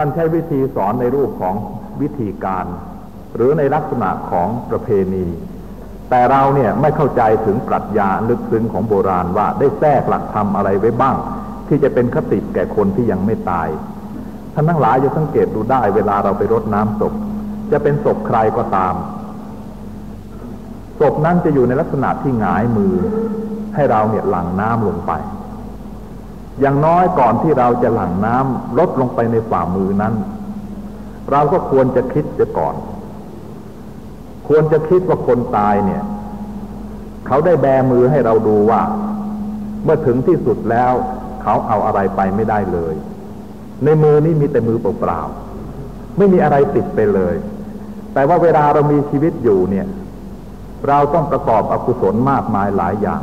ท่านใช้วิธีสอนในรูปของวิธีการ หรือในลักษณะของประเพณี แต่เราเนี่ยไม่เข้าใจถึงปรัชญาลึกซึ้งของโบราณว่าได้แทรกหลักธรรมอะไรไว้บ้าง ที่จะเป็นคติแก่คนที่ยังไม่ตายท่านทั้งหลายจะสังเกตดูได้เวลาเราไปรดน้ำศพจะเป็นศพใครก็ตามศพนั้นจะอยู่ในลักษณะที่หงายมือ ให้เราเนี่ยหลั่งน้ำลงไป อย่างน้อยก่อนที่เราจะหลั่งน้ำลดลงไปในฝ่ามือนั้น เราก็ควรจะคิดจะก่อน ควรจะคิดว่าคนตายเนี่ย เขาได้แบมือให้เราดูว่า เมื่อถึงที่สุดแล้ว เขาเอาอะไรไปไม่ได้เลย ในมือนี้มีแต่มือเปล่าๆไม่มีอะไรติดไปเลย แต่ว่าเวลาเรามีชีวิตอยู่เนี่ย เราต้องประกอบอกุศลมากมายหลายอย่าง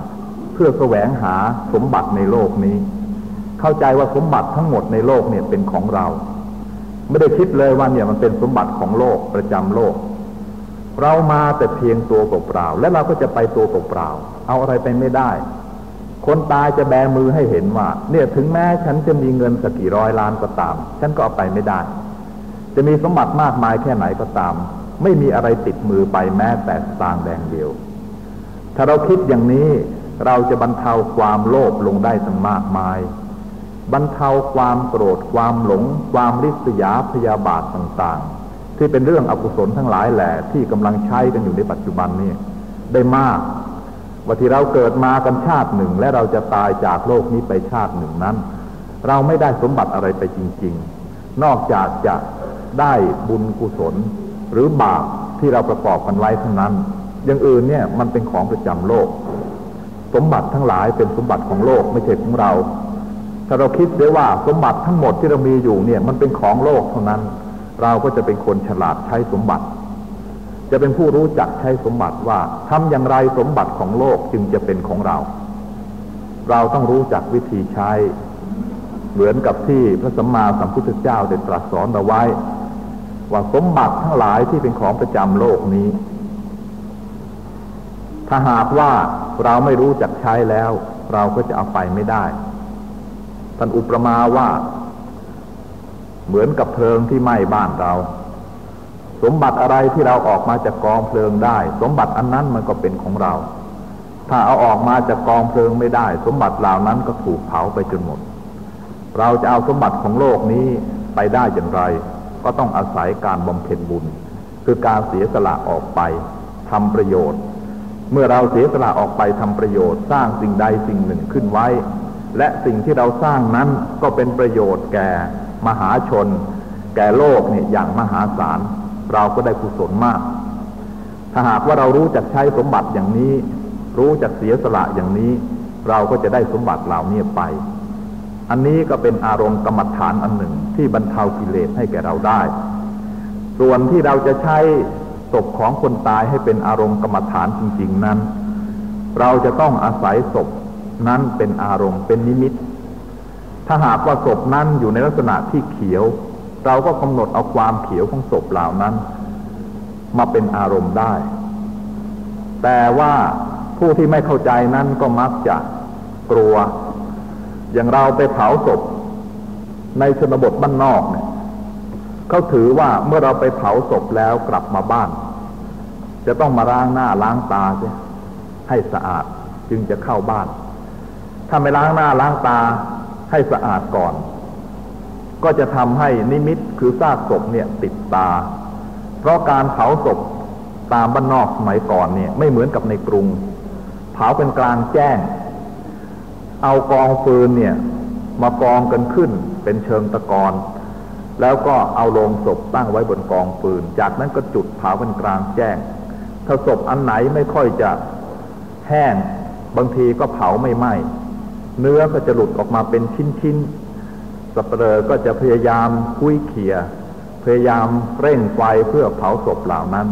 เพื่อแสวงหาสมบัติในโลกนี้ เข้าใจว่าสมบัติทั้งหมดในโลกเนี่ยเป็นของเรา ไม่ได้คิดเลยว่าเนี่ยมันเป็นสมบัติของโลกประจำโลก เรามาแต่เพียงตัวเปล่าและเราก็จะไปตัวเปล่าเอาอะไรไปไม่ได้ คนตายจะแบมือให้เห็นว่า เนี่ยถึงแม้ฉันจะมีเงินสักกี่ร้อยล้านก็ตาม ฉันก็เอาไปไม่ได้ จะมีสมบัติมากมายแค่ไหนก็ตาม ไม่มีอะไรติดมือไปแม้แต่สตางแดงเดียว ถ้าเราคิดอย่างนี้เราจะบรรเทาความโลภลงได้ตั้งมากมาย บรรเทาความโกรธความหลง ความริษยาพยาบาทต่างๆ ที่เป็นเรื่องอกุศลทั้งหลายแหละที่กำลังใช้กันอยู่ในปัจจุบันนี้ได้มากว่าที่เราเกิดมากันชาติหนึ่ง และเราจะตายจากโลกนี้ไปชาติหนึ่งนั้น เราไม่ได้สมบัติอะไรไปจริง ๆ นอกจากจะได้บุญกุศล หรือบาปที่เราประกอบกันไว้เท่านั้น อย่างอื่นเนี่ยมันเป็นของประจำโลก สมบัติทั้งหลายเป็นสมบัติของโลกไม่ใช่ของเรา ถ้าเราคิดได้ว่าสมบัติทั้งหมดที่เรามีอยู่เนี่ย มันเป็นของโลกเท่านั้น เราก็จะเป็นคนฉลาดใช้สมบัติ จะเป็นผู้รู้จักใช้สมบัติว่าทำอย่างไรสมบัติของโลกจึงจะเป็นของเรา เราต้องรู้จักวิธีใช้ เหมือนกับที่พระสัมมาสัมพุทธเจ้าได้ตรัสสอนเอาไว้ ว่าสมบัติทั้งหลายที่เป็นของประจำโลกนี้ ถ้าหากว่าเราไม่รู้จักใช้แล้ว เราก็จะเอาไปไม่ได้ ท่านอุปมาว่า เหมือนกับเพลิงที่ไหม้บ้านเรา สมบัติอะไรที่เราออกมาจากกองเพลิงได้ สมบัติอันนั้นมันก็เป็นของเรา ถ้าเอาออกมาจากกองเพลิงไม่ได้ สมบัติเหล่านั้นก็ถูกเผาไปจนหมด เราจะเอาสมบัติของโลกนี้ไปได้อย่างไร ก็ต้องอาศัยการบำเพ็ญบุญ คือการเสียสละออกไปทำประโยชน์ เมื่อเราเสียสละออกไปทำประโยชน์ สร้างสิ่งใดสิ่งหนึ่งขึ้นไว้ และสิ่งที่เราสร้างนั้นก็เป็นประโยชน์แก่มหาชน แก่โลกเนี่ยอย่างมหาศาล เราก็ได้กุศลมาก ถ้าหากว่าเรารู้จักใช้สมบัติอย่างนี้ รู้จักเสียสละอย่างนี้ เราก็จะได้สมบัติเหล่านี้ไป อันนี้ก็เป็นอารมณ์กรรมฐานอันหนึ่งที่บรรเทากิเลสให้แก่เราได้ ส่วนที่เราจะใช้ศพของคนตายให้เป็นอารมณ์กรรมฐานจริง ๆนั้น เราจะต้องอาศัยศพ นั้นเป็นอารมณ์เป็นนิมิต ถ้าหากว่าศพนั้นอยู่ในลักษณะที่เขียว เราก็กำหนดเอาความเขียวของศพเหล่านั้น มาเป็นอารมณ์ได้ แต่ว่าผู้ที่ไม่เข้าใจนั้นก็มักจะกลัว อย่างเราไปเผาศพ ในชนบทบ้านนอกเนี่ยเขาถือว่าเมื่อเราไปเผาศพแล้วกลับมาบ้าน จะต้องมาล้างหน้าล้างตาใช่ให้สะอาดจึงจะเข้าบ้าน ถ้าไม่ล้างหน้าล้างตาให้สะอาดก่อน ก็จะทำให้นิมิตคือซากศพเนี่ยติดตา เพราะการเผาศพตามบ้านนอกสมัยก่อนเนี่ยไม่เหมือนกับในกรุง เผาเป็นกลางแจ้ง เอากองฟืนเนี่ยมากองกันขึ้นเป็นเชิงตะกอนแล้วก็เอาโลงศพตั้งไว้บนกองฟืน จากนั้นก็จุดเผาเป็นกลางแจ้ง ถ้าศพอันไหนไม่ค่อยจะแห้ง บางทีก็เผาไม่ไหม้ เนื้อก็จะหลุดออกมาเป็นชิ้นๆสเปรอก็จะพยายามคุยเขีย พยายามเร่งไฟเพื่อเผาศพเหล่านั้น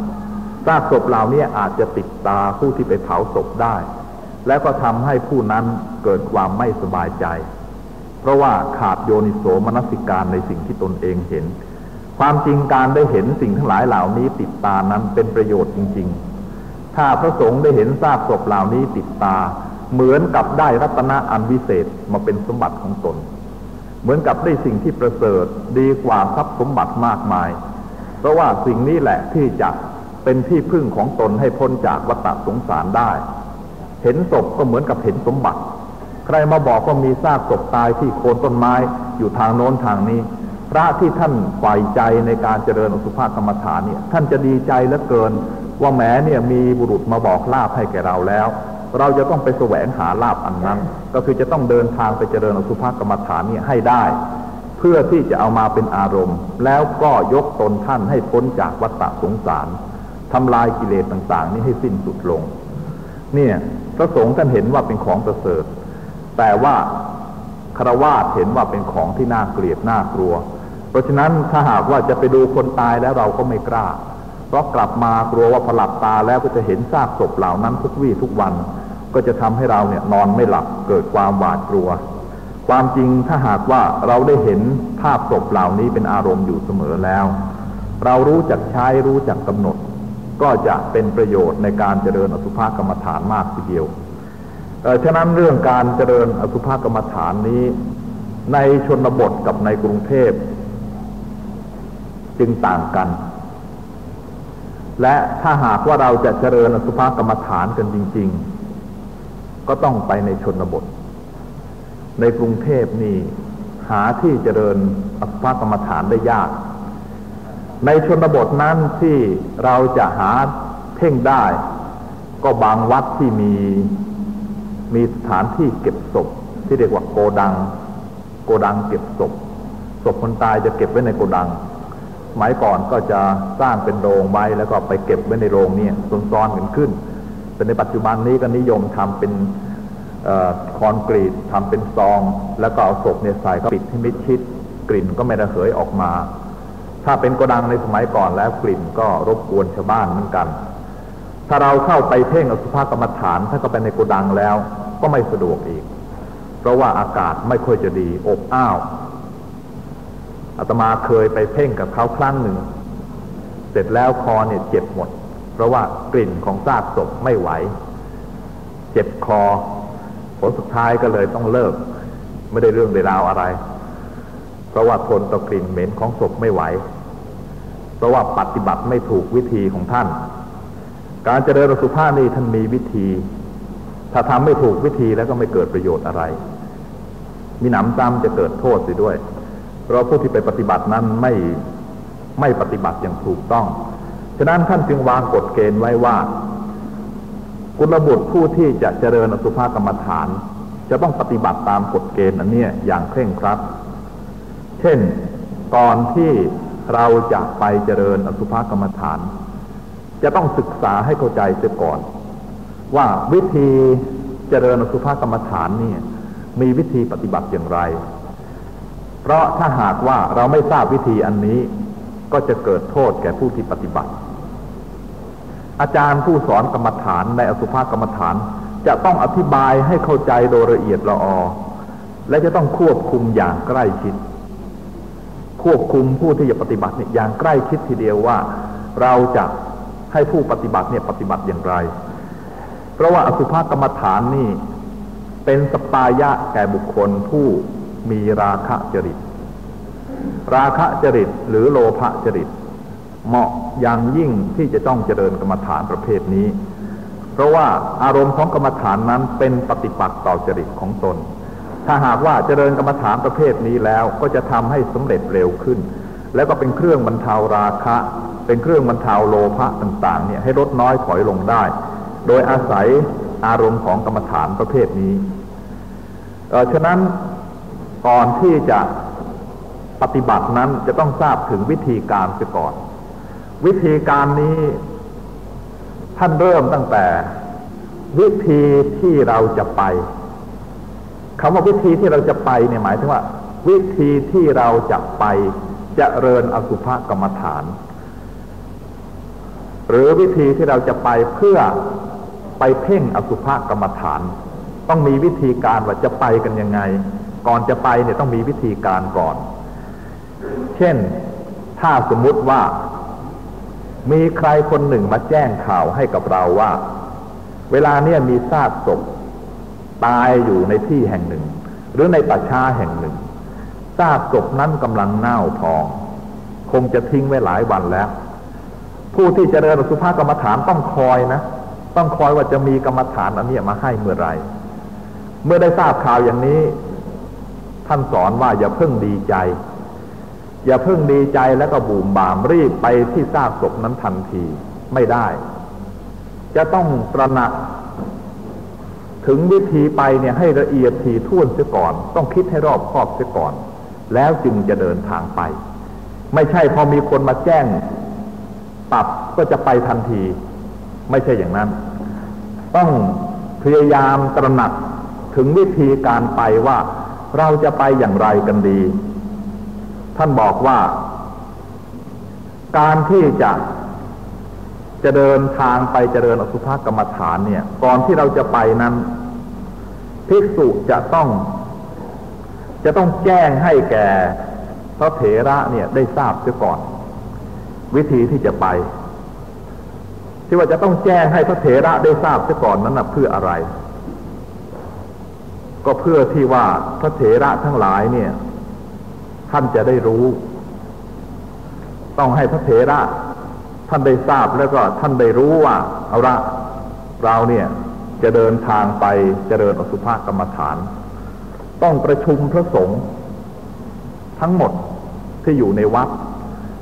ซากศพเหล่านี้อาจจะติดตาผู้ที่ไปเผาศพได้ แล้วก็ทำให้ผู้นั้นเกิดความไม่สบายใจ เพราะว่าขาดโยนิโสมนสิการในสิ่งที่ตนเองเห็น ความจริงการได้เห็นสิ่งทั้งหลายเหล่านี้ติดตานั้นเป็นประโยชน์จริง ๆ ถ้าพระสงฆ์ได้เห็นซากศพเหล่านี้ติดตา เหมือนกับได้รัตนะอันวิเศษมาเป็นสมบัติของตน เหมือนกับได้สิ่งที่ประเสริฐดีกว่าทรัพย์สมบัติมากมาย เพราะว่าสิ่งนี้แหละที่จะเป็นที่พึ่งของตนให้พ้นจากวัฏสงสารได้ เห็นศพก็เหมือนกับเห็นสมบัติ ใครมาบอกว่ามีซากศพตายที่โคนต้นไม้อยู่ทางโน้นทางนี้ พระที่ท่านฝ่ายใจในการเจริญอสุภกรรมฐานเนี่ย ท่านจะดีใจเหลือเกิน ว่าแม้เนี่ยมีบุรุษมาบอกลาบให้แก่เราแล้ว เราจะต้องไปแสวงหาลาบอันนั้น ก็คือจะต้องเดินทางไปเจริญอสุภกรรมฐานเนี่ยให้ได้ เพื่อที่จะเอามาเป็นอารมณ์ แล้วก็ยกตนท่านให้พ้นจากวัฏสงสารทำลายกิเลสต่างๆ นี้ให้สิ้นสุดลง เนี่ยพระสงฆ์ท่านเห็นว่าเป็นของประเสริฐ แต่ว่าคารวาสเห็นว่าเป็นของที่น่าเกลียดน่ากลัว เพราะฉะนั้นถ้าหากว่าจะไปดูคนตายแล้วเราก็ไม่กล้า เพราะกลับมากลัวว่าพอหลับตาแล้วก็จะเห็นซากศพเหล่านั้นทุกวี่ทุกวัน ก็จะทำให้เราเนี่ยนอนไม่หลับเกิดความหวาดกลัว ความจริงถ้าหากว่าเราได้เห็นภาพศพเหล่านี้เป็นอารมณ์อยู่เสมอแล้ว เรารู้จักใช้รู้จักกำหนด ก็จะเป็นประโยชน์ในการเจริญอสุภกรรมฐานมากทีเดียวฉะนั้นเรื่องการเจริญอสุภกรรมฐานนี้ ในชนบทกับในกรุงเทพจึงต่างกัน และถ้าหากว่าเราจะเจริญอสุภกรรมฐานกันจริง ๆ ก็ต้องไปในชนบท ในกรุงเทพนี่หาที่เจริญอสุภกรรมฐานได้ยาก ในชนบทนั้นที่เราจะหาเพ่งได้ ก็บางวัดที่มีมีสถานที่เก็บศพ ที่เรียกว่าโกดัง โกดังเก็บศพศพคนตายจะเก็บไว้ในโกดังสมัยก่อนก็จะสร้างเป็นโรงไว้แล้วก็ไปเก็บไว้ในโรงเนี่ยซ้อนๆกันขึ้น แต่ในปัจจุบันนี้ก็นิยมทำเป็นคอนกรีตทำเป็นซอง แล้วก็เอาศพเนี่ยใส่ก็ปิดให้มิดชิด กลิ่นก็ไม่ระเหยออกมา ถ้าเป็นโกดังในสมัยก่อนแล้วกลิ่นก็รบกวนชาวบ้านเหมือนกัน ถ้าเราเข้าไปเพ่งอสุภกรรมฐาน ถ้าก็ไปในโกดังแล้วก็ไม่สะดวกอีก เพราะว่าอากาศไม่ค่อยจะดีอบอ้าวอาตมาเคยไปเพ่งกับเขาครั้งหนึ่ง เสร็จแล้วคอเนี่ยเจ็บหมด เพราะว่ากลิ่นของซากศพไม่ไหว เจ็บคอ ผลสุดท้ายก็เลยต้องเลิก ไม่ได้เรื่องใดราวอะไร เพราะว่าทนต่อกลิ่นเหม็นของศพไม่ไหว เพราะว่าปฏิบัติไม่ถูกวิธีของท่าน การเจริญสุภาพนี่ท่านมีวิธี ถ้าทำไม่ถูกวิธีแล้วก็ไม่เกิดประโยชน์อะไร มีหนำซ้ำจะเกิดโทษสิด้วย เพราะผู้ที่ไปปฏิบัตินั้นไม่ไม่ปฏิบัติอย่างถูกต้อง ฉะนั้นท่านจึงวางกฎเกณฑ์ไว้ว่า กุลบุตรผู้ที่จะเจริญอสุภกรรมฐาน จะต้องปฏิบัติตามกฎเกณฑ์อันนี้อย่างเคร่งครัด เช่นก่อนที่เราจะไปเจริญอสุภกรรมฐาน จะต้องศึกษาให้เข้าใจเสียก่อน ว่าวิธีเจริญอสุภกรรมฐานนี่มีวิธีปฏิบัติอย่างไร เพราะถ้าหากว่าเราไม่ทราบวิธีอันนี้ ก็จะเกิดโทษแก่ผู้ที่ปฏิบัติ อาจารย์ผู้สอนกรรมฐานในอสุภกรรมฐาน จะต้องอธิบายให้เข้าใจโดยละเอียดละออและจะต้องควบคุมอย่างใกล้ชิด ควบคุมผู้ที่จะปฏิบัติเนี่ยอย่างใกล้ชิดทีเดียวว่า เราจะให้ผู้ปฏิบัติเนี่ยปฏิบัติอย่างไร เพราะว่าอสุภกรรมฐานนี่เป็นสปายะแก่บุคคลผู้มีราคะจริต ราคะจริตหรือโลภะจริต เหมาะอย่างยิ่งที่จะต้องเจริญกรรมฐานประเภทนี้ เพราะว่าอารมณ์ของกรรมฐานนั้นเป็นปฏิปักษ์ต่อจริตของตน ถ้าหากว่าเจริญกรรมฐานประเภทนี้แล้วก็จะทำให้สำเร็จเร็วขึ้น แล้วก็เป็นเครื่องบรรเทาราคะ เป็นเครื่องบรรเทาโลภะต่างๆเนี่ยให้ลดน้อยถอยลงได้ โดยอาศัยอารมณ์ของกรรมฐานประเภทนี้เฉะนั้นก่อนที่จะปฏิบัตินั้นจะต้องทราบถึงวิธีการเสียก่อน วิธีการนี้ ท่านเริ่มตั้งแต่ วิธีที่เราจะไปคำว่าวิธีที่เราจะไปเนี่ยหมายถึงว่า วิธีที่เราจะไปจะเริญอสุภกรรมฐาน หรือวิธีที่เราจะไปเพื่อไปเพ่งอสุภกรรมฐาน ต้องมีวิธีการว่าจะไปกันยังไง ก่อนจะไปเนี่ยต้องมีวิธีการก่อน เช่น ถ้าสมมุติว่า มีใครคนหนึ่งมาแจ้งข่าวให้กับเราว่า เวลาเนี่ยมีซากศพตายอยู่ในที่แห่งหนึ่ง หรือในป่าช้าแห่งหนึ่งซากศพนั้นกำลังเน่าพอง คงจะทิ้งไว้หลายวันแล้ว ผู้ที่จเจริญสุภาพกรรมฐานต้องคอยนะ ต้องคอยว่าจะมีกรรมฐานอันนี้มาให้เมื่อไรเมื่อได้ทราบข่าวอย่างนี้ ท่านสอนว่าอย่าเพิ่งดีใจ อย่าเพิ่งดีใจแล้วก็บูมบามรีบไปที่ซากศพนั้นทันทีไม่ได้ จะต้องตระหนัก ถึงวิธีไปเนี่ยให้ละเอียดทีท่วนเสียก่อน ต้องคิดให้รอบคอบเสียก่อน แล้วจึงจะเดินทางไป ไม่ใช่พอมีคนมาแจ้งปรับก็จะไปทันที ไม่ใช่อย่างนั้น ต้องพยายามตระหนักถึงวิธีการไปว่าเราจะไปอย่างไรกันดี ท่านบอกว่า การที่จะจะเดินทางไปเจริญอสุภกรรมฐานเนี่ย ก่อนที่เราจะไปนั้นภิกษุจะต้อง จะต้องแจ้งให้แก่พระเถระเนี่ยได้ทราบเสียก่อน วิธีที่จะไป ที่ว่าจะต้องแจ้งให้พระเถระได้ทราบเสียก่อนนั้นนะเพื่ออะไร ก็เพื่อที่ว่าพระเถระทั้งหลายเนี่ย ท่านจะได้รู้ ต้องให้พระเถระท่านได้ทราบแล้วก็ท่านได้รู้ว่าเอาละเราเนี่ยจะเดินทางไปเจริญอสุภกรรมฐาน ต้องประชุมพระสงฆ์ทั้งหมดที่อยู่ในวัด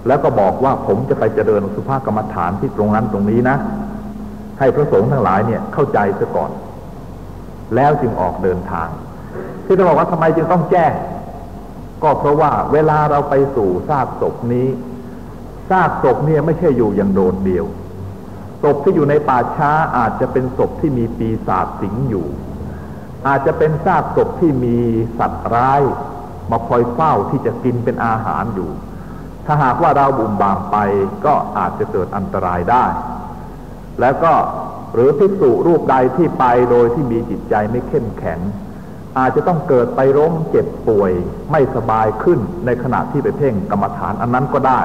แล้วก็บอกว่าผมจะไปเจริญอสุภกรรมฐานที่ตรงนั้นตรงนี้นะ ให้พระสงฆ์ทั้งหลายเนี่ยเข้าใจซะก่อน แล้วจึงออกเดินทางที่จะบอกว่าทำไมจึงต้องแจ้ง ก็เพราะว่าเวลาเราไปสู่ซากศพนี้ซากศพเนี่ยไม่ใช่อยู่อย่างโดดเดี่ยวศพที่อยู่ในป่าช้าอาจจะเป็นศพที่มีปีศาจสิงอยู่ อาจจะเป็นซากศพที่มีสัตว์ร้าย มาคอยเฝ้าที่จะกินเป็นอาหารอยู่ ถ้าหากว่าเราบุ่มบามไปก็อาจจะเกิดอันตรายได้ แล้วก็หรือพิสุรูปใดที่ไปโดยที่มีจิตใจไม่เข้มแข็ง อาจจะต้องเกิดไปร้มเจ็บป่วยไม่สบายขึ้นในขณะที่ไปเพ่งกรรมฐานอันนั้นก็ได้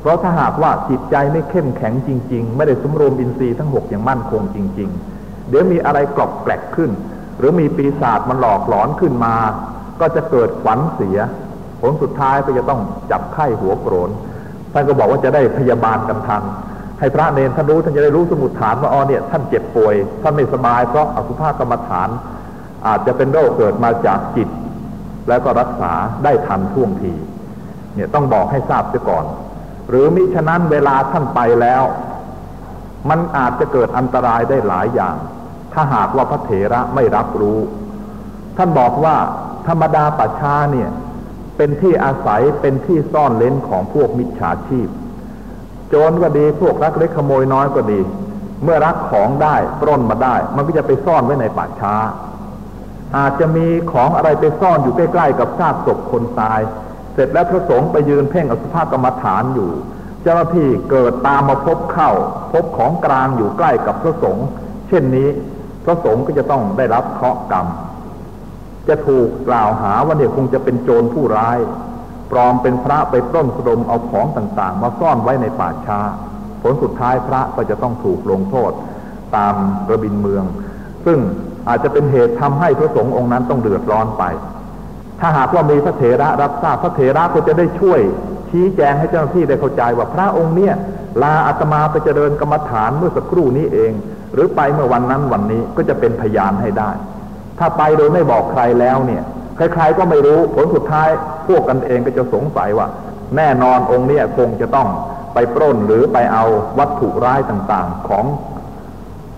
เพราะถ้าหากว่าจิตใจไม่เข้มแข็งจริง ๆ ไม่ได้สมรวมอินทรีย์ทั้งหกอย่างมั่นคงจริง ๆ เดี๋ยวมีอะไรกรอบแกลกขึ้น หรือมีปีศาจมันหลอกหลอนขึ้นมา ก็จะเกิดขวัญเสีย ผลสุดท้ายก็จะต้องจับไข้หัวโกรนท่านก็บอกว่าจะได้พยาบาลกันทันให้พระเนรท่านรู้ท่านจะได้รู้สมุดฐานว่าอ๋อเนี่ยท่านเจ็บป่วยท่านไม่สบายเพราะอสุภกรรมฐาน อาจจะเป็นโรคเกิดมาจากจิต แล้วก็รักษาได้ทันท่วงที เนี่ยต้องบอกให้ทราบเสียก่อน หรือมิฉะนั้นเวลาท่านไปแล้ว มันอาจจะเกิดอันตรายได้หลายอย่าง ถ้าหากว่าพระเถระไม่รับรู้ ท่านบอกว่าธรรมดาป่าช้าเนี่ย เป็นที่อาศัยเป็นที่ซ่อนเล้นของพวกมิจฉาชีพ โจรก็ดีพวกรักเล็กขโมยน้อยก็ดี เมื่อรักของได้ปล้นมาได้ มันก็จะไปซ่อนไว้ในป่าช้า อาจจะมีของอะไรไปซ่อนอยู่ใกล้ๆกับซากศพคนตาย เสร็จแล้วพระสงฆ์ไปยืนเพ่งอสุภากรรมฐานอยู่ เจ้าหน้าที่เกิดตามมาพบเข้า พบของกลางอยู่ใกล้กับพระสงฆ์เช่นนี้ พระสงฆ์ก็จะต้องได้รับเคราะห์กรรม จะถูกกล่าวหาว่าเนี่ยคงจะเป็นโจรผู้ร้ายปลอมเป็นพระไปปล้นสดมเอาของต่างๆ มาซ่อนไว้ในป่าช้า ผลสุดท้ายพระก็จะต้องถูกลงโทษตามระบินเมือง ซึ่ง อาจจะเป็นเหตุทำให้พระสงฆ์องค์นั้นต้องเดือดร้อนไป ถ้าหากว่ามีพระเถระรับทราบพระเถระก็จะได้ช่วยชี้แจงให้เจ้าหน้าที่ได้เข้าใจว่าพระองค์เนี่ยลาอาตมาไปเจริญกรรมฐานเมื่อสักครู่นี้เอง หรือไปเมื่อวันนั้นวันนี้ก็จะเป็นพยานให้ได้ ถ้าไปโดยไม่บอกใครแล้วเนี่ยใครๆก็ไม่รู้ผลสุดท้ายพวกกันเองก็จะสงสัยว่า แน่นอนองค์เนี่ยคงจะต้องไปปล้นหรือไปเอาวัตถุร้ายต่างๆ ของ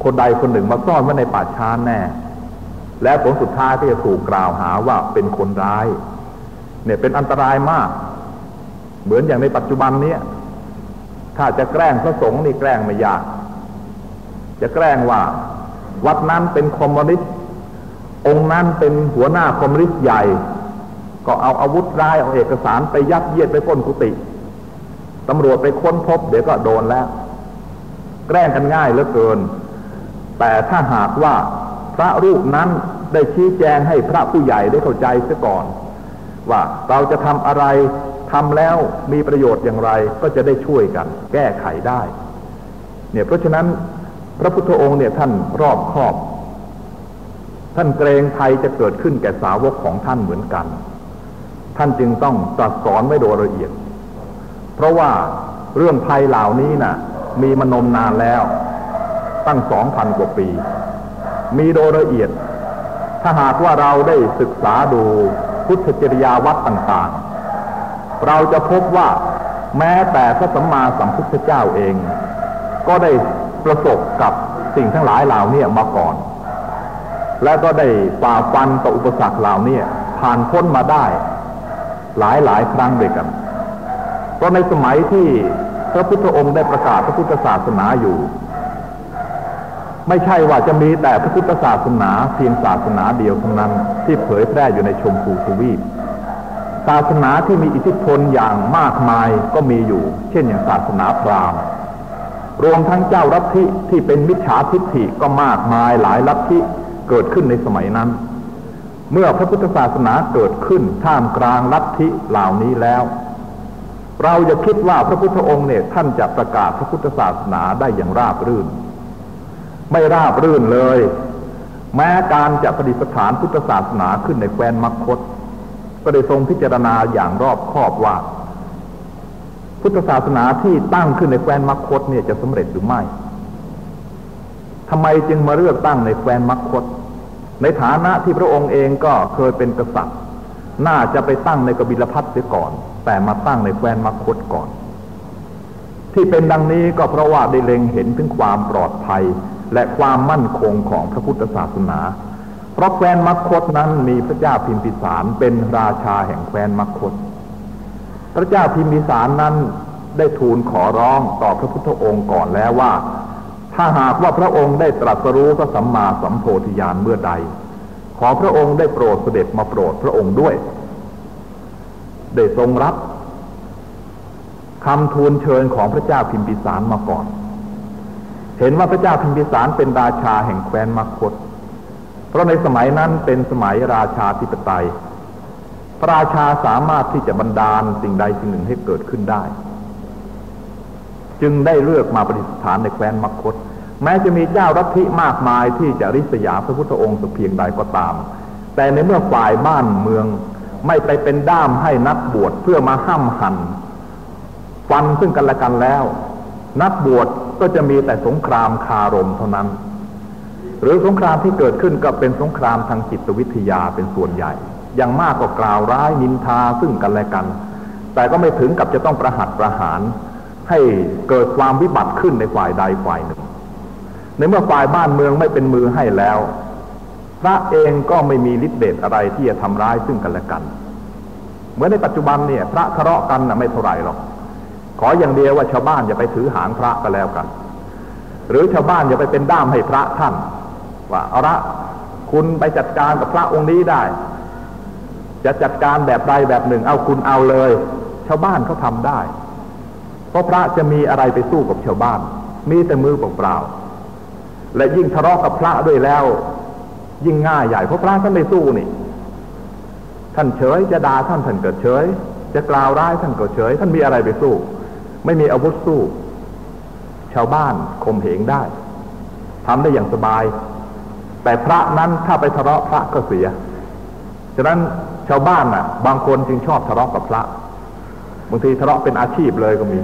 คนใดคนหนึ่งมาซ่อนไว้ในป่าช้าแน่ และผลสุดท้ายก็จะถูกกล่าวหาว่าเป็นคนร้าย เนี่ยเป็นอันตรายมาก เหมือนอย่างในปัจจุบันเนี้ยถ้าจะแกล้งพระสงฆ์นี่แกล้งไม่ยาก จะแกล้งว่า วัดนั้นเป็นคอมมิวนิสต์องค์นั้นเป็นหัวหน้าคอมมิวนิสต์ใหญ่ ก็เอาอาวุธร้ายเอาเอกสารไปยัดเยียดไปพ้นกุฏิตำรวจไปค้นพบเดี๋ยวก็โดนแล้ว แกล้งกันง่ายเหลือเกิน แต่ถ้าหากว่าพระรูปนั้นได้ชี้แจงให้พระผู้ใหญ่ได้เข้าใจเสียก่อน ว่าเราจะทำอะไรทำแล้วมีประโยชน์อย่างไรก็จะได้ช่วยกัน แก้ไขได้ เนี่ยเพราะฉะนั้นพระพุทธองค์เนี่ยท่านรอบคอบ ท่านเกรงภัยจะเกิดขึ้นแก่สาวกของท่านเหมือนกัน ท่านจึงต้องตรัสสอนไว้โดยละเอียด เพราะว่าเรื่องภัยเหล่านี้นะ่ะ มีมานมนานแล้ว ตั้งสองพันกว่าปี มีโดยละเอียด ถ้าหากว่าเราได้ศึกษาดูพุทธจริยาวัดต่างๆ เราจะพบว่าแม้แต่พระสัมมาสัมพุทธเจ้าเอง ก็ได้ประสบกับสิ่งทั้งหลายเหล่านี้มาก่อน และก็ได้ฝ่าฟันต่ออุปสรรคเหล่านี้ผ่านพ้นมาได้ หลายหลายครั้งด้วยกันเพราะในสมัยที่พระพุทธองค์ได้ประกาศพระพุทธศาสนาอยู่ ไม่ใช่ว่าจะมีแต่พระพุทธศาสนาเพียงศาสนาเดียวเท่านั้นที่เผยแพร่อยู่ในชมพูทวีปศาสนาที่มีอิทธิพลอย่างมากมายก็มีอยู่ เช่นอย่างศาสนาพราหมณ์ รวมทั้งเจ้าลัทธิที่เป็นมิจฉาทิฏฐิก็มากมายหลายลัทธิเกิดขึ้นในสมัยนั้น เมื่อพระพุทธศาสนาเกิดขึ้นท่ามกลางลัทธิเหล่านี้แล้ว เราจะคิดว่าพระพุทธองค์เนี่ยท่านจะประกาศพระพุทธศาสนาได้อย่างราบรื่น ไม่ราบรื่นเลย แม้การจะประดิษฐานพุทธศาสนาขึ้นในแคว้นมคต ก็ได้ทรงพิจารณาอย่างรอบคอบว่า พุทธศาสนาที่ตั้งขึ้นในแคว้นมคตเนี่ยจะสำเร็จหรือไม่ทำไมจึงมาเลือกตั้งในแคว้นมคต ในฐานะที่พระองค์เองก็เคยเป็นกษัตริย์ น่าจะไปตั้งในกบิลพัทเสียก่อน แต่มาตั้งในแคว้นมคคตก่อนที่เป็นดังนี้ก็เพราะว่าได้เล็งเห็นถึงความปลอดภัย และความมั่นคงของพระพุทธศาสนา เพราะแคว้นมัคตนั้นมีพระเจ้าพิมพิสารเป็นราชาแห่งแคว้นมัคคต พระเจ้าพิมพิสารนั้นได้ทูลขอร้องต่อพระพุทธองค์ก่อนแล้วว่า ถ้าหากว่าพระองค์ได้ตรัสรู้พระสัมมาสัมโพธิญาณเมื่อใด ขอพระองค์ได้โปรดเสด็จมาโปรดพระองค์ด้วย ได้ทรงรับคำทูลเชิญของพระเจ้าพิมพิสารมาก่อน เห็นว่าพระเจ้าพิมพิสารเป็นราชาแห่งแคว้นมัคคต เพราะในสมัยนั้นเป็นสมัยราชาธิปไตย พระราชาสามารถที่จะบันดาลสิ่งใดสิ่งหนึ่งให้เกิดขึ้นได้ จึงได้เลือกมาประดิษฐานในแคว้นมคต แม้จะมีเจ้ารัฐิมากมายที่จะริษยาพระพุทธองค์สักเพียงใดก็ตาม แต่ในเมื่อฝ่ายบ้านเมืองไม่ไปเป็นด้ามให้นักบวชเพื่อมาห้ามหันฟันซึ่งกันและกันแล้ว นักบวช ก็จะมีแต่สงครามคารมเท่านั้น หรือสงครามที่เกิดขึ้นก็เป็นสงครามทางจิตวิทยาเป็นส่วนใหญ่ อย่างมากก็กล่าวร้ายนินทาซึ่งกันและกัน แต่ก็ไม่ถึงกับจะต้องประหัตประหาร ให้เกิดความวิบัติขึ้นในฝ่ายใดฝ่ายหนึ่ง ในเมื่อฝ่ายบ้านเมืองไม่เป็นมือให้แล้ว พระเองก็ไม่มีฤทธิ์เดชอะไรที่จะทำร้ายซึ่งกันและกัน เหมือนในปัจจุบันเนี่ย พระทะเลาะกันนะไม่เท่าไหร่หรอก ออย่างเดียวว่าชาวบ้านอย่าไปถือหางพระก็แล้วกัน หรือชาวบ้านอย่าไปเป็นด้ามให้พระท่าน ว่าเอาละคุณไปจัดการกับพระองค์นี้ได้ จะจัดการแบบใดแบบหนึ่ง เอาคุณเอาเลย ชาวบ้านเขาทาได้ เพราะพระจะมีอะไรไปสู้กับชาวบ้าน มีแต่มือเปล่าๆและยิ่งทะเลาะกับพระด้วยแล้ว ยิ่งง่ายใหญ่เพราะพระท่านไม่สู้นี่ท่านเฉยจะด่าท่านท่านเกิดเฉย จะกล่าวร้ายท่านก็เฉย ท่านมีอะไรไปสู้ ไม่มีอาวุธสู้ ชาวบ้านข่มเหงได้ทำได้อย่างสบาย แต่พระนั้นถ้าไปทะเลาะพระก็เสียฉะนั้นชาวบ้านน่ะ บางคนจึงชอบทะเลาะกับพระบางทีทะเลาะเป็นอาชีพเลยก็มี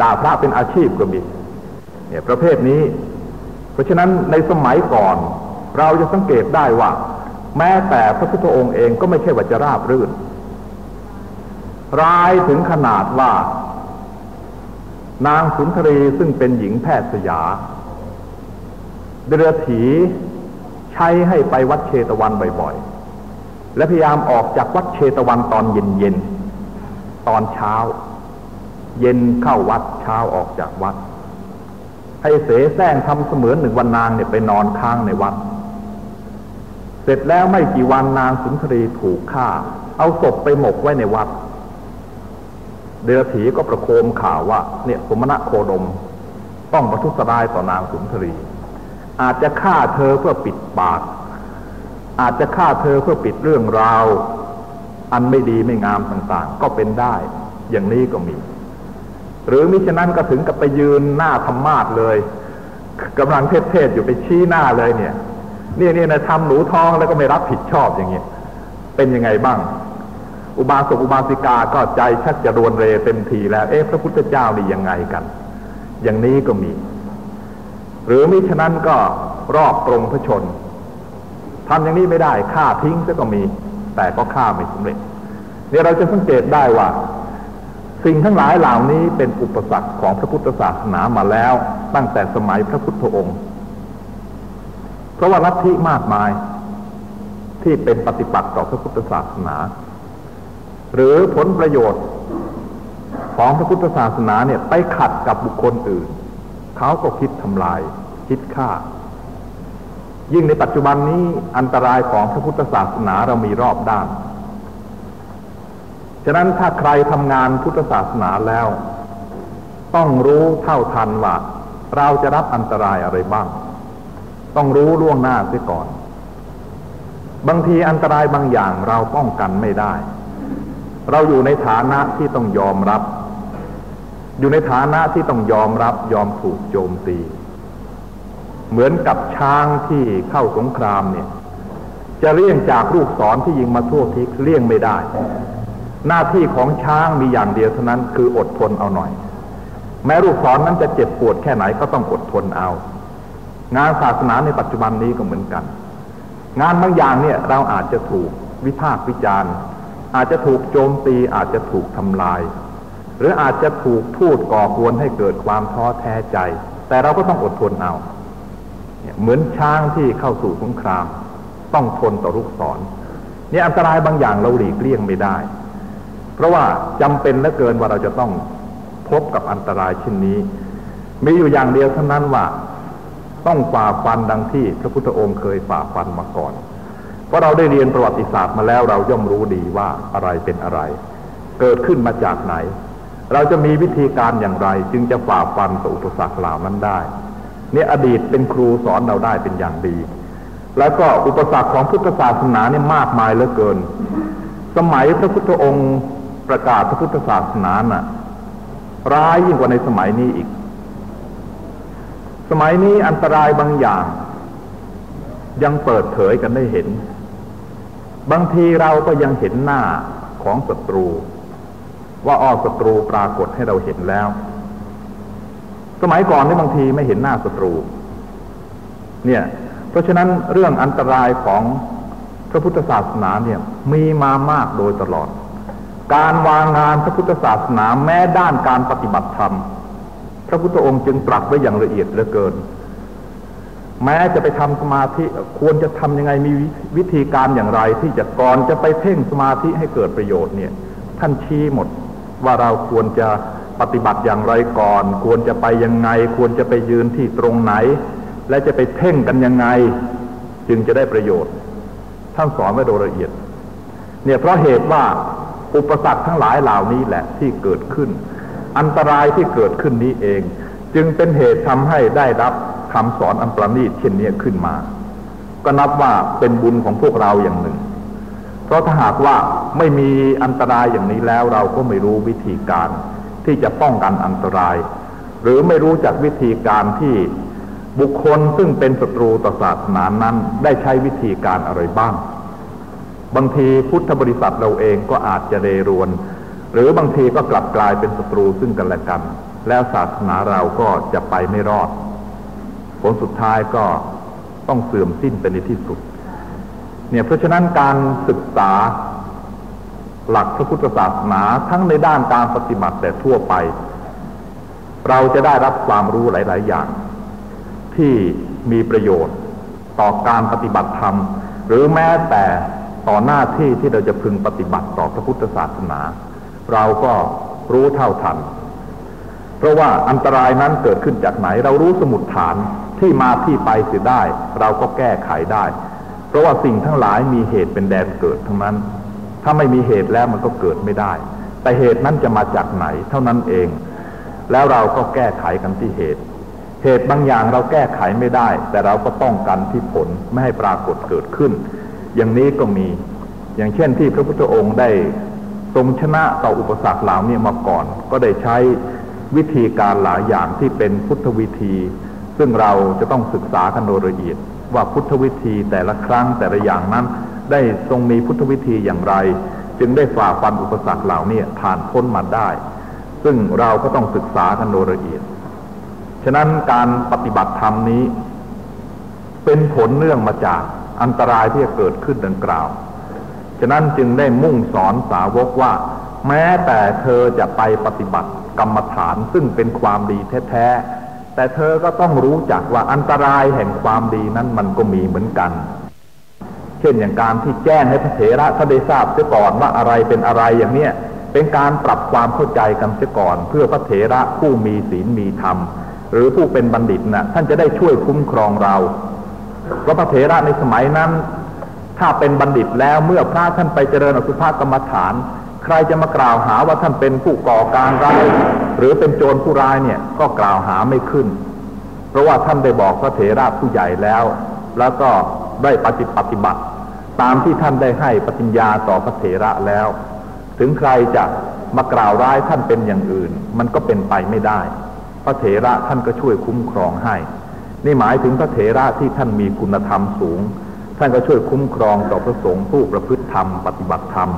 ด่าพระเป็นอาชีพก็มีเนี่ยประเภทนี้ เพราะฉะนั้นในสมัยก่อน เราจะสังเกตได้ว่า แม้แต่พระพุทธองค์เองก็ไม่ใช่ว่าจะราบรื่น ร้ายถึงขนาดว่า นางสุนทรีซึ่งเป็นหญิงแพทย์สยา เดือถีใช้ให้ไปวัดเชตวันบ่อยๆ และพยายามออกจากวัดเชตวันตอนเย็นๆ ตอนเช้า เย็นเข้าวัดเช้าออกจากวัด ให้เสแสร้งทำเสมือนหนึ่งวันนางเนี่ยไปนอนค้างในวัด เสร็จแล้วไม่กี่วันนางสุนทรีถูกฆ่า เอาศพไปหมกไว้ในวัด เดือถีก็ประโคมข่าวว่าเนี่ยสมณะโคดม ต้องประทุษร้ายต่อนางสุนทรี อาจจะฆ่าเธอเพื่อปิดปาก อาจจะฆ่าเธอเพื่อปิดเรื่องราว อันไม่ดีไม่งามต่างๆ ก็เป็นได้ อย่างนี้ก็มี หรือมิฉะนั้นก็ถึงกับไปยืนหน้าธรรมาสเลยกำลังเทศๆอยู่ไปชี้หน้าเลยเนี่ย เนี่ยเนี่นะทำหนูท้องแล้วก็ไม่รับผิดชอบอย่างเงี้ยเป็นยังไงบ้าง อุบาสกอุบาสิกาก็ใจชักจะรวนเรเต็มทีแล้ว เอ๊ะพระพุทธเจ้านี่ยังไงกัน อย่างนี้ก็มี หรือมิฉะนั้นก็รอบตรงพระชนทำอย่างนี้ไม่ได้ฆ่าทิ้งซะก็มี แต่ก็ฆ่าไม่สำเร็จเนี่ยเราจะสังเกตได้ว่า สิ่งทั้งหลายเหล่านี้เป็นอุปสรรคของพระพุทธศาสนามาแล้ว ตั้งแต่สมัยพระพุทธองค์ เพราะว่าลัทธิมากมายที่เป็นปฏิปักษ์ต่อพระพุทธศาสนา หรือผลประโยชน์ของพระพุทธศาสนาเนี่ยไปขัดกับบุคคลอื่น เขาก็คิดทำลาย คิดฆ่า ยิ่งในปัจจุบันนี้อันตรายของพระพุทธศาสนาเรามีรอบด้าน ฉะนั้นถ้าใครทำงานพุทธศาสนาแล้ว ต้องรู้เท่าทันว่าเราจะรับอันตรายอะไรบ้าง ต้องรู้ล่วงหน้าเสียก่อน บางทีอันตรายบางอย่างเราป้องกันไม่ได้ เราอยู่ในฐานะที่ต้องยอมรับ อยู่ในฐานะที่ต้องยอมรับยอมถูกโจมตี เหมือนกับช้างที่เข้าสงครามเนี่ย จะเลี่ยงจากลูกศรที่ยิงมาทั่วทิศเลี่ยงไม่ได้ หน้าที่ของช้างมีอย่างเดียวเท่านั้นคืออดทนเอาหน่อย แม้ลูกศรนนั้นจะเจ็บปวดแค่ไหนก็ต้องอดทนเอา งานศาสนาในปัจจุบันนี้ก็เหมือนกัน งานบางอย่างเนี่ยเราอาจจะถูกวิพากษ์วิจารณ์ อาจจะถูกโจมตีอาจจะถูกทำลาย หรืออาจจะถูกพูดก่อกวนให้เกิดความท้อแท้ใจ แต่เราก็ต้องอดทนเอา เหมือนช้างที่เข้าสู่สงคราม ต้องทนต่อลูกศรเนี่ยอันตรายบางอย่างเราหลีกเลี่ยงไม่ได้ เพราะว่าจำเป็นเหลือเกินว่าเราจะต้องพบกับอันตรายเช่นนี้ มีอยู่อย่างเดียวเท่านั้นว่า ต้องฝ่าฟันดังที่พระพุทธองค์เคยฝ่าฟันมาก่อน เพราะเราได้เรียนประวัติศาสตร์มาแล้วเราย่อมรู้ดีว่าอะไรเป็นอะไร เกิดขึ้นมาจากไหน เราจะมีวิธีการอย่างไร จึงจะฝ่าฟันต่ออุปสรรคเหล่านั้นได้เนี่ยอดีตเป็นครูสอนเราได้เป็นอย่างดี แล้วก็อุปสรรคของพุทธศาสนาเนี่ยมากมายเหลือเกิน สมัยพระพุทธองค์ประกาศพระพุทธศาสนาน่ะ ร้ายยิ่งกว่าในสมัยนี้อีก สมัยนี้อันตรายบางอย่าง ยังเปิดเผยกันได้เห็น บางทีเราก็ยังเห็นหน้าของศัตรู ว่าอ้อศัตรูปรากฏให้เราเห็นแล้ว สมัยก่อนนี่บางทีไม่เห็นหน้าศัตรู เนี่ย เพราะฉะนั้นเรื่องอันตรายของพระพุทธศาสนาเนี่ยมีมามากโดยตลอด การวางงานพระพุทธศาสนาแม้ด้านการปฏิบัติธรรม พระพุทธองค์จึงตรัสไว้อย่างละเอียดเหลือเกิน แม้จะไปทำสมาธิควรจะทำยังไงมีวิธีการอย่างไร ที่จะก่อนจะไปเพ่งสมาธิให้เกิดประโยชน์เนี่ย ท่านชี้หมดว่าเราควรจะปฏิบัติอย่างไรก่อน ควรจะไปยังไง ควรจะไปยืนที่ตรงไหน และจะไปเพ่งกันยังไง จึงจะได้ประโยชน์ ท่านสอนไว้โดยละเอียด เนี่ยเพราะเหตุว่าอุปสรรคทั้งหลายเหล่านี้แหละที่เกิดขึ้น อันตรายที่เกิดขึ้นนี้เอง จึงเป็นเหตุทำให้ได้รับ คำสอนอันประณีตเช่นนี้ขึ้นมา ก็นับว่าเป็นบุญของพวกเราอย่างหนึ่ง เพราะถ้าหากว่าไม่มีอันตรายอย่างนี้แล้วเราก็ไม่รู้วิธีการที่จะป้องกันอันตราย หรือไม่รู้จักวิธีการที่บุคคลซึ่งเป็นศัตรูต่อศาสนานั้นได้ใช้วิธีการอะไรบ้าง บางทีพุทธบริษัทเราเองก็อาจจะเรรวน หรือบางทีก็กลับกลายเป็นศัตรูซึ่งกันและกัน แล้วศาสนาเราก็จะไปไม่รอด ผลสุดท้ายก็ต้องเสื่อมสิ้นเป็นในที่สุด เนี่ยเพราะฉะนั้นการศึกษาหลักพระพุทธศาสนาทั้งในด้านการปฏิบัติแต่ทั่วไป เราจะได้รับความรู้หลาย ๆ อย่าง ที่มีประโยชน์ต่อการปฏิบัติธรรม หรือแม้แต่ต่อหน้าที่ที่เราจะพึงปฏิบัติต่อพระพุทธศาสนา เราก็รู้เท่าทัน เพราะว่าอันตรายนั้นเกิดขึ้นจากไหน เรารู้สมุดฐาน ที่มาที่ไปเสียได้ เราก็แก้ไขได้ เพราะว่าสิ่งทั้งหลายมีเหตุเป็นแดนเกิดทั้งนั้น ถ้าไม่มีเหตุแล้วมันก็เกิดไม่ได้ แต่เหตุนั้นจะมาจากไหนเท่านั้นเอง แล้วเราก็แก้ไขกันที่เหตุ เหตุบางอย่างเราแก้ไขไม่ได้ แต่เราก็ป้องกันที่ผลไม่ให้ปรากฏเกิดขึ้น อย่างนี้ก็มี อย่างเช่นที่พระพุทธองค์ได้ทรงชนะต่ออุปสรรคเหล่านี้มาก่อน ก็ได้ใช้วิธีการหลายอย่างที่เป็นพุทธวิธี ซึ่งเราจะต้องศึกษากันโดยละเอียดว่าพุทธวิธีแต่ละครั้งแต่ละอย่างนั้น ได้ทรงมีพุทธวิธีอย่างไร จึงได้ฝ่าฟันอุปสรรคเหล่านี้ผ่านพ้นมาได้ ซึ่งเราก็ต้องศึกษากันโดยละเอียด ฉะนั้นการปฏิบัติธรรมนี้ เป็นผลเนื่องมาจากอันตรายที่จะเกิดขึ้นดังกล่าว ฉะนั้นจึงได้มุ่งสอนสาวกว่า แม้แต่เธอจะไปปฏิบัติกรรมฐานซึ่งเป็นความดีแท้ๆ แต่เธอก็ต้องรู้จักว่าอันตรายแห่งความดีนั้นมันก็มีเหมือนกัน เช่นอย่างการที่แจ้งให้พระเถระท่านได้ทราบเสียก่อนว่าอะไรเป็นอะไรอย่างเนี้ยเป็นการปรับความเข้าใจกันเสียก่อน เพื่อพระเถระผู้มีศีลมีธรรม หรือผู้เป็นบัณฑิตนะ่ะท่านจะได้ช่วยคุ้มครองเราเพราะพระเถระในสมัยนั้น ถ้าเป็นบัณฑิตแล้วเมื่อพระท่านไปเจริญอสุภกรรมฐาน ใครจะมากล่าวหาว่าท่านเป็นผู้ก่อการร้ายหรือเป็นโจรผู้ร้ายเนี่ยก็กล่าวหาไม่ขึ้น เพราะว่าท่านได้บอกพระเถระผู้ใหญ่แล้ว แล้วก็ได้ปฏิปฏิบัติ ตามที่ท่านได้ให้ปฏิญญาต่อพระเถระแล้ว ถึงใครจะมากล่าวร้ายท่านเป็นอย่างอื่น มันก็เป็นไปไม่ได้ พระเถระท่านก็ช่วยคุ้มครองให้ นี่หมายถึงพระเถระที่ท่านมีคุณธรรมสูง ท่านก็ช่วยคุ้มครองต่อพระสงฆ์ผู้ประพฤติธรรม ปฏิบัติธรรม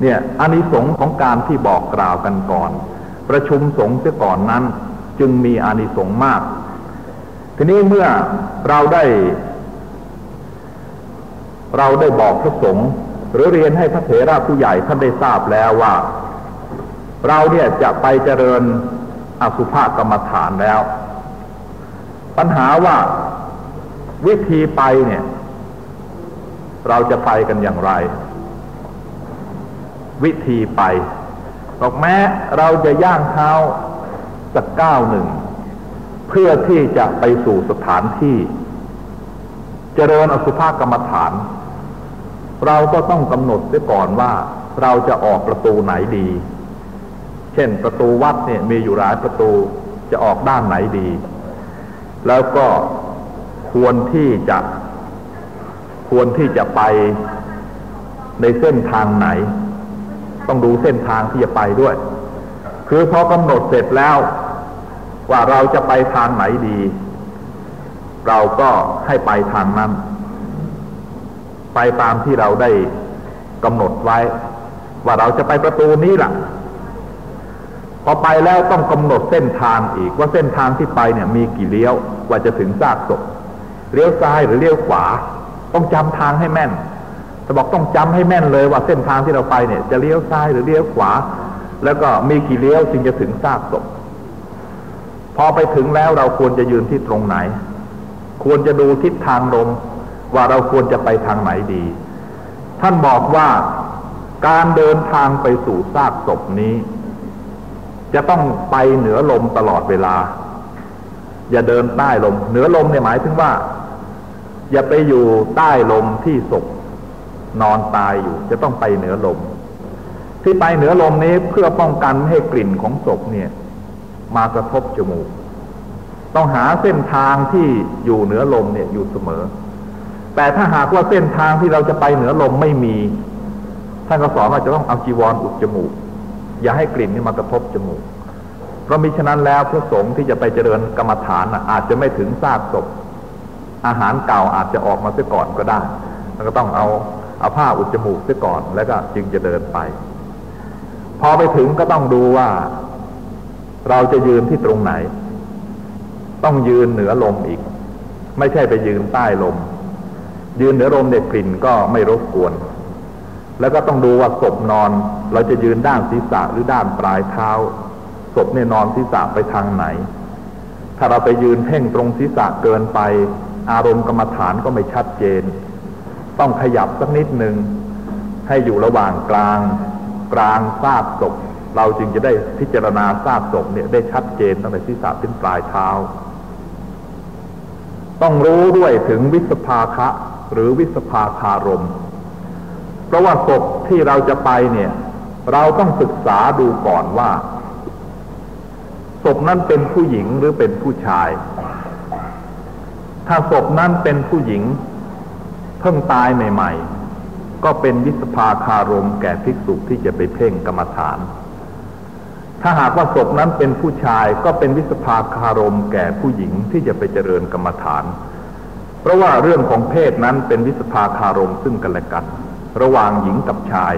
เนี่ยอานิสงส์ของการที่บอกกล่าวกันก่อน ประชุมสงฆ์เสียก่อนนั้น จึงมีอานิสงส์มาก ทีนี้เมื่อเราได้ เราได้บอกพระสงฆ์หรือเรียนให้พระเถระผู้ใหญ่ท่านได้ทราบแล้วว่า เราเนี่ยจะไปเจริญอสุภกรรมฐานแล้ว ปัญหาว่าวิธีไปเนี่ย เราจะไปกันอย่างไร วิธีไปบอกแม้เราจะย่างเท้าสักก้าวหนึ่ง เพื่อที่จะไปสู่สถานที่ เจริญอสุภกรรมฐาน เราก็ต้องกำหนดไว้ก่อนว่าเราจะออกประตูไหนดี เช่นประตูวัดเนี่ยมีอยู่หลายประตูจะออกด้านไหนดี แล้วก็ควรที่จะควรที่จะไปในเส้นทางไหน ต้องดูเส้นทางที่จะไปด้วย คือพอกำหนดเสร็จแล้ว ว่าเราจะไปทางไหนดี เราก็ให้ไปทางนั้น ไปตามที่เราได้กำหนดไว้ ว่าเราจะไปประตูนี้ล่ะ พอไปแล้วต้องกำหนดเส้นทางอีกว่าเส้นทางที่ไปเนี่ยมีกี่เลี้ยวว่าจะถึงซากศพเลี้ยวซ้ายหรือเลี้ยวขวา ต้องจำทางให้แม่น จะบอกต้องจำให้แม่นเลยว่าเส้นทางที่เราไปเนี่ยจะเลี้ยวซ้ายหรือเลี้ยวขวา แล้วก็มีกี่เลี้ยวจึงจะถึงซากศพพอไปถึงแล้วเราควรจะยืนที่ตรงไหน ควรจะดูทิศทางลมว่าเราควรจะไปทางไหนดี ท่านบอกว่าการเดินทางไปสู่ซากศพนี้ จะต้องไปเหนือลมตลอดเวลา อย่าเดินใต้ลม เหนือลมเนี่ยหมายถึงว่า อย่าไปอยู่ใต้ลมที่ศพ นอนตายอยู่ จะต้องไปเหนือลม ที่ไปเหนือลมนี้เพื่อป้องกันไม่ให้กลิ่นของศพเนี่ย มากระทบจมูก ต้องหาเส้นทางที่อยู่เหนือลมเนี่ยอยู่เสมอ แต่ถ้าหากว่าเส้นทางที่เราจะไปเหนือลมไม่มีท่านก็สอนว่าจะต้องเอาจีวรอุดจมูก อย่าให้กลิ่นนี่มากระทบจมูก เพราะมิฉะนั้นแล้วพระสงฆ์ที่จะไปเจริญกรรมฐานอาจจะไม่ถึงซากศพอาหารเก่าอาจจะออกมาเสียก่อนก็ได้แล้วก็ต้องเอา เอาผ้าอุดจมูกเสียก่อนแล้วก็จึงจะเดินไป พอไปถึงก็ต้องดูว่า เราจะยืนที่ตรงไหน ต้องยืนเหนือลมอีก ไม่ใช่ไปยืนใต้ลม ยืนเหนือลมเด็กกลิ่นก็ไม่รบกวน แล้วก็ต้องดูว่าศพนอน เราจะยืนด้านศีรษะหรือด้านปลายเท้าศพเนี่ยนอนศีรษะไปทางไหน ถ้าเราไปยืนเพ่งตรงศีรษะเกินไป อารมณ์กรรมฐานก็ไม่ชัดเจน ต้องขยับสักนิดหนึ่งให้อยู่ระหว่างกลาง กลางซากศพเราจึงจะได้พิจารณาซากศพเนี่ยได้ชัดเจนตั้งแต่ศีรษะถึงปลายเท้า ต้องรู้ด้วยถึงวิสภาคะหรือวิสภาคารม เพราะว่าศพที่เราจะไปเนี่ย เราต้องศึกษาดูก่อนว่าศพนั้นเป็นผู้หญิงหรือเป็นผู้ชาย ถ้าศพนั้นเป็นผู้หญิง เพิ่งตายใหม่ ๆ ก็เป็นวิสภาคารมแก่ภิกษุที่จะไปเพ่งกรรมฐาน ถ้าหากว่าศพนั้นเป็นผู้ชายก็เป็นวิสภาคารมแก่ผู้หญิงที่จะไปเจริญกรรมฐาน เพราะว่าเรื่องของเพศนั้นเป็นวิสภาคารมซึ่งกันและกัน ระหว่างหญิงกับชาย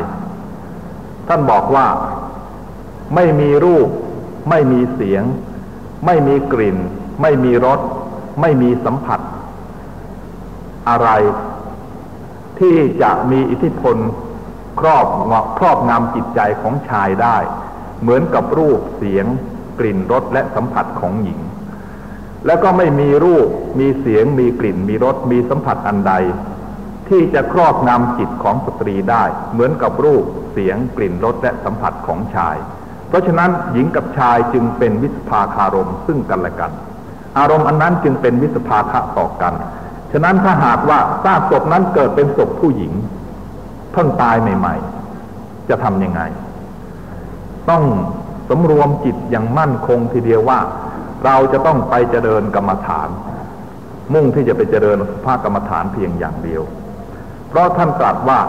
ท่านบอกว่าไม่มีรูป ไม่มีเสียง ไม่มีกลิ่น ไม่มีรส ไม่มีสัมผัส อะไร ที่จะมีอิทธิพลครอบครอบงำจิตใจของชายได้ เหมือนกับรูปเสียง กลิ่นรสและสัมผัสของหญิง แล้วก็ไม่มีรูปมีเสียงมีกลิ่นมีรสมีสัมผัสอันใด ที่จะครอบงำจิตของสตรีได้ เหมือนกับรูปเสียงกลิ่นรสและสัมผัสของชาย เพราะฉะนั้นหญิงกับชายจึงเป็นวิสภาคารมซึ่งกันและกัน อารมณ์อันนั้นจึงเป็นวิสภาคะต่อกัน ฉะนั้นถ้าหากว่าซากศพนั้นเกิดเป็นศพผู้หญิง เพิ่งตายใหม่ๆ จะทำยังไง ต้องสำรวมจิตอย่างมั่นคงทีเดียวว่า เราจะต้องไปเจริญกรรมฐาน มุ่งที่จะไปเจริญสภาพกรรมฐานเพียงอย่างเดียว เพราะท่านตรัสว่า